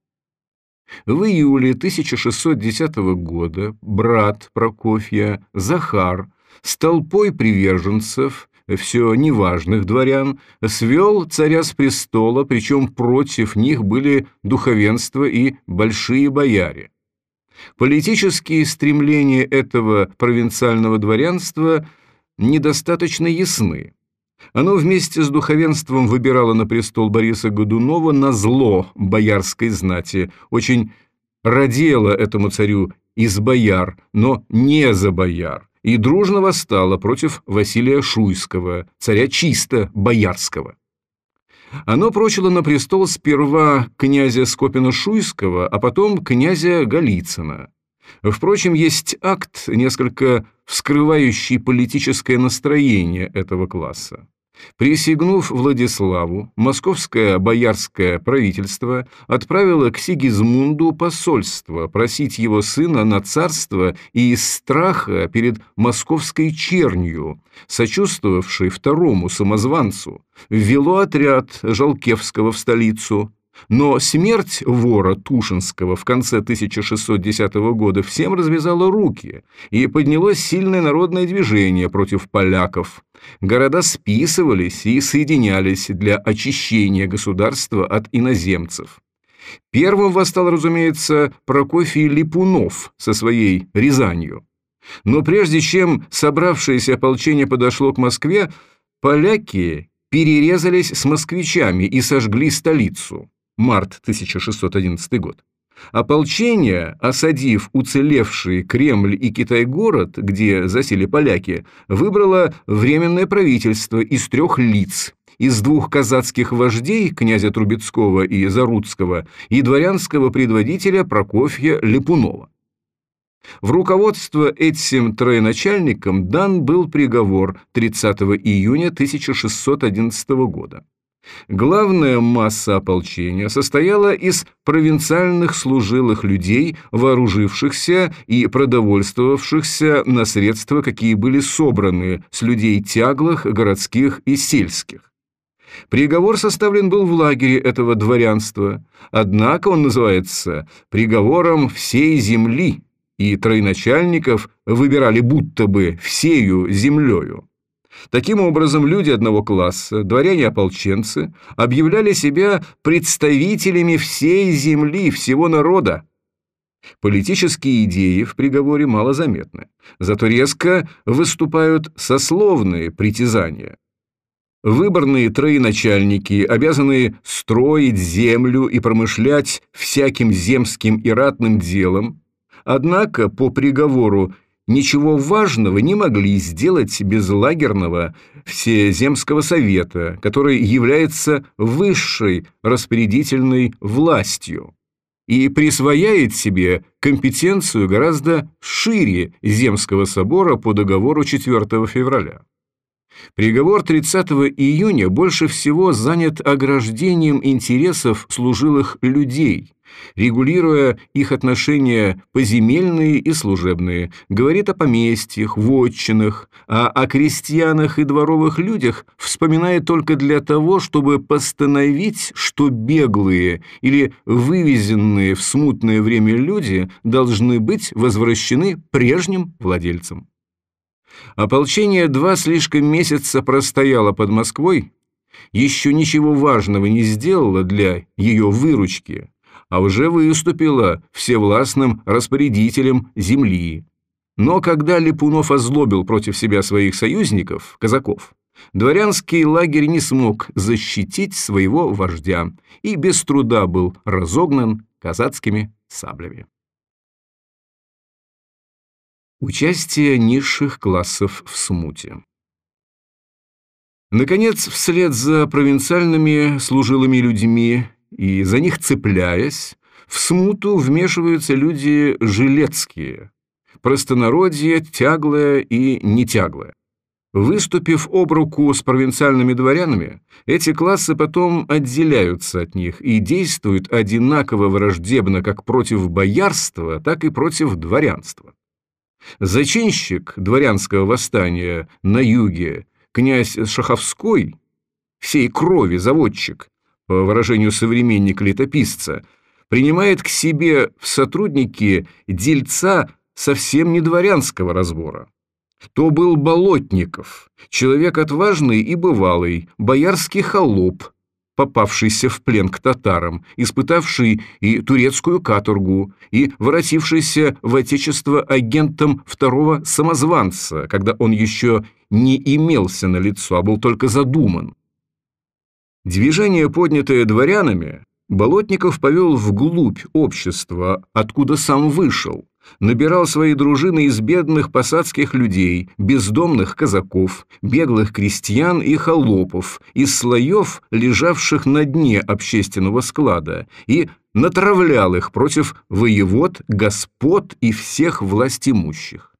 В июле 1610 года брат Прокофья, Захар, с толпой приверженцев, все неважных дворян, свел царя с престола, причем против них были духовенство и большие бояре. Политические стремления этого провинциального дворянства недостаточно ясны. Оно вместе с духовенством выбирало на престол Бориса Годунова на зло боярской знати, очень родило этому царю из бояр, но не за бояр, и дружно восстало против Василия Шуйского, царя чисто боярского. Оно прочило на престол сперва князя Скопина-Шуйского, а потом князя Голицына. Впрочем, есть акт, несколько вскрывающий политическое настроение этого класса. Присягнув Владиславу, московское боярское правительство отправило к Сигизмунду посольство просить его сына на царство и из страха перед московской чернью, сочувствовавшей второму самозванцу, ввело отряд Жалкевского в столицу, но смерть вора Тушинского в конце 1610 года всем развязала руки, и поднялось сильное народное движение против поляков. Города списывались и соединялись для очищения государства от иноземцев. Первым восстал, разумеется, Прокофий Липунов со своей Рязанью. Но прежде чем собравшееся ополчение подошло к Москве, поляки перерезались с москвичами и сожгли столицу март 1611 год. Ополчение, осадив уцелевший Кремль и Китай-город, где засели поляки, выбрало временное правительство из трех лиц, из двух казацких вождей, князя Трубецкого и Заруцкого, и дворянского предводителя Прокофья Липунова. В руководство этим троеначальникам дан был приговор 30 июня 1611 года. Главная масса ополчения состояла из провинциальных служилых людей, вооружившихся и продовольствовавшихся на средства, какие были собраны с людей тяглых, городских и сельских. Приговор составлен был в лагере этого дворянства, однако он называется «приговором всей земли», и троеначальников выбирали будто бы всею землею. Таким образом, люди одного класса, дворяне-ополченцы, объявляли себя представителями всей земли, всего народа. Политические идеи в приговоре малозаметны, зато резко выступают сословные притязания. Выборные троеначальники, обязанные строить землю и промышлять всяким земским и ратным делом, однако по приговору ничего важного не могли сделать без лагерного Всеземского совета, который является высшей распорядительной властью и присвояет себе компетенцию гораздо шире Земского собора по договору 4 февраля. Приговор 30 июня больше всего занят ограждением интересов служилых людей, регулируя их отношения поземельные и служебные, говорит о поместьях, вотчинах, а о крестьянах и дворовых людях вспоминает только для того, чтобы постановить, что беглые или вывезенные в смутное время люди должны быть возвращены прежним владельцам. Ополчение два слишком месяца простояло под Москвой, еще ничего важного не сделало для ее выручки, а уже выступила всевластным распорядителем земли. Но когда Липунов озлобил против себя своих союзников, казаков, дворянский лагерь не смог защитить своего вождя и без труда был разогнан казацкими саблями. Участие низших классов в смуте Наконец, вслед за провинциальными служилыми людьми и за них цепляясь, в смуту вмешиваются люди жилецкие, простонародье тяглое и нетяглое. Выступив об руку с провинциальными дворянами, эти классы потом отделяются от них и действуют одинаково враждебно как против боярства, так и против дворянства. Зачинщик дворянского восстания на юге, князь Шаховской, всей крови заводчик, по выражению современника-летописца, принимает к себе в сотрудники дельца совсем не дворянского разбора. То был Болотников, человек отважный и бывалый, боярский холоп, попавшийся в плен к татарам, испытавший и турецкую каторгу, и воротившийся в отечество агентом второго самозванца, когда он еще не имелся на лицо, а был только задуман. Движение, поднятое дворянами, Болотников повел вглубь общества, откуда сам вышел, набирал свои дружины из бедных посадских людей, бездомных казаков, беглых крестьян и холопов, из слоев, лежавших на дне общественного склада, и натравлял их против воевод, господ и всех властимущих.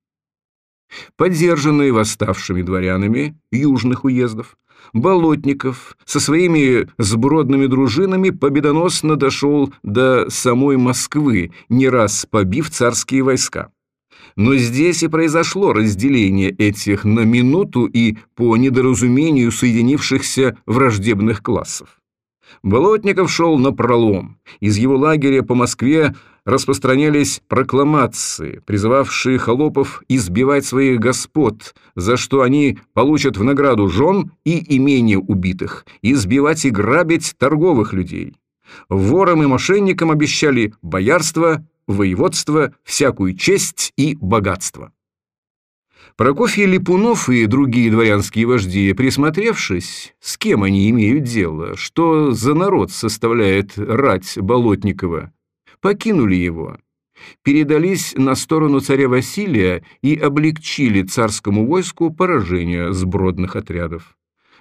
Поддержанные восставшими дворянами южных уездов, Болотников со своими сбродными дружинами победоносно дошел до самой Москвы, не раз побив царские войска. Но здесь и произошло разделение этих на минуту и по недоразумению соединившихся враждебных классов. Болотников шел на пролом. Из его лагеря по Москве распространялись прокламации, призывавшие холопов избивать своих господ, за что они получат в награду жен и имение убитых, избивать и грабить торговых людей. Ворам и мошенникам обещали боярство, воеводство, всякую честь и богатство. Прокофья Липунов и другие дворянские вожди, присмотревшись, с кем они имеют дело, что за народ составляет рать Болотникова, покинули его, передались на сторону царя Василия и облегчили царскому войску поражение сбродных отрядов.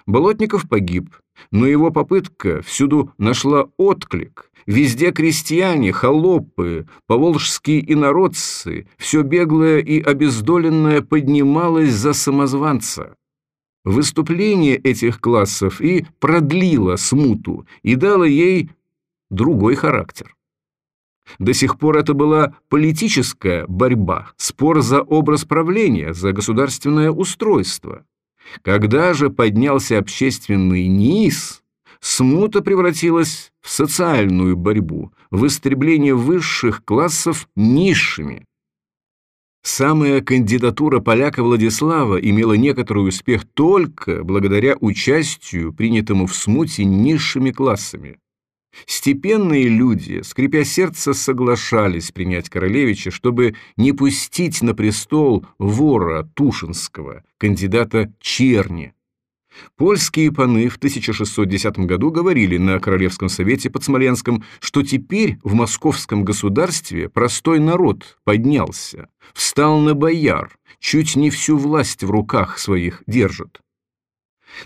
Болотников погиб, но его попытка всюду нашла отклик. Везде крестьяне, холопы, поволжские инородцы, все беглое и обездоленное поднималось за самозванца. Выступление этих классов и продлило смуту, и дало ей другой характер. До сих пор это была политическая борьба, спор за образ правления, за государственное устройство. Когда же поднялся общественный низ, смута превратилась в социальную борьбу, в истребление высших классов низшими. Самая кандидатура поляка Владислава имела некоторый успех только благодаря участию, принятому в смуте низшими классами. Степенные люди, скрипя сердце, соглашались принять королевича, чтобы не пустить на престол вора Тушинского, кандидата Черни. Польские паны в 1610 году говорили на Королевском совете под Смоленском, что теперь в московском государстве простой народ поднялся, встал на бояр, чуть не всю власть в руках своих держит.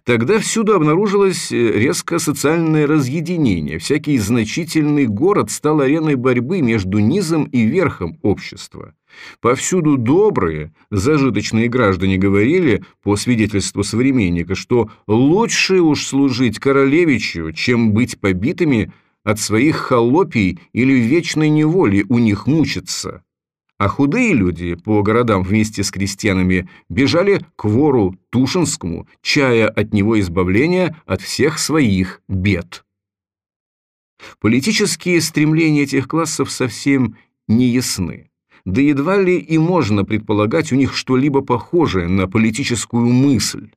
Тогда всюду обнаружилось э, резко социальное разъединение. Всякий значительный город стал ареной борьбы между низом и верхом общества. Повсюду добрые, зажиточные граждане говорили, по свидетельству современника, что лучше уж служить королевичу, чем быть побитыми от своих холопий или вечной неволе у них мучиться а худые люди по городам вместе с крестьянами бежали к вору Тушинскому, чая от него избавления от всех своих бед. Политические стремления этих классов совсем не ясны. Да едва ли и можно предполагать у них что-либо похожее на политическую мысль.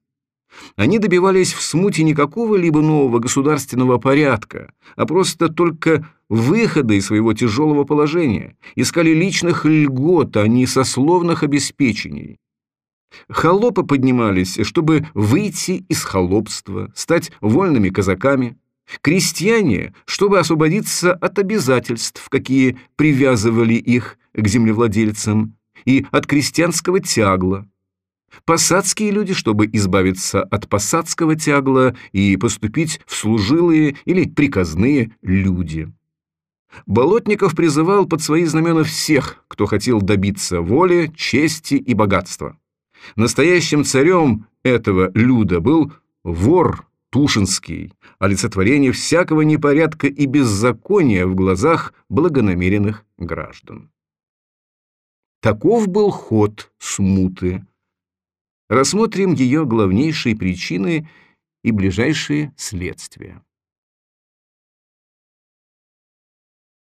Они добивались в смуте не какого-либо нового государственного порядка, а просто только выхода из своего тяжелого положения, искали личных льгот, а не сословных обеспечений. Холопы поднимались, чтобы выйти из холопства, стать вольными казаками, крестьяне, чтобы освободиться от обязательств, какие привязывали их к землевладельцам, и от крестьянского тягла, Посадские люди, чтобы избавиться от посадского тягла и поступить в служилые или приказные люди. Болотников призывал под свои знамена всех, кто хотел добиться воли, чести и богатства. Настоящим царем этого люда был вор Тушинский, олицетворение всякого непорядка и беззакония в глазах благонамеренных граждан. Таков был ход смуты, Рассмотрим ее главнейшие причины и ближайшие следствия.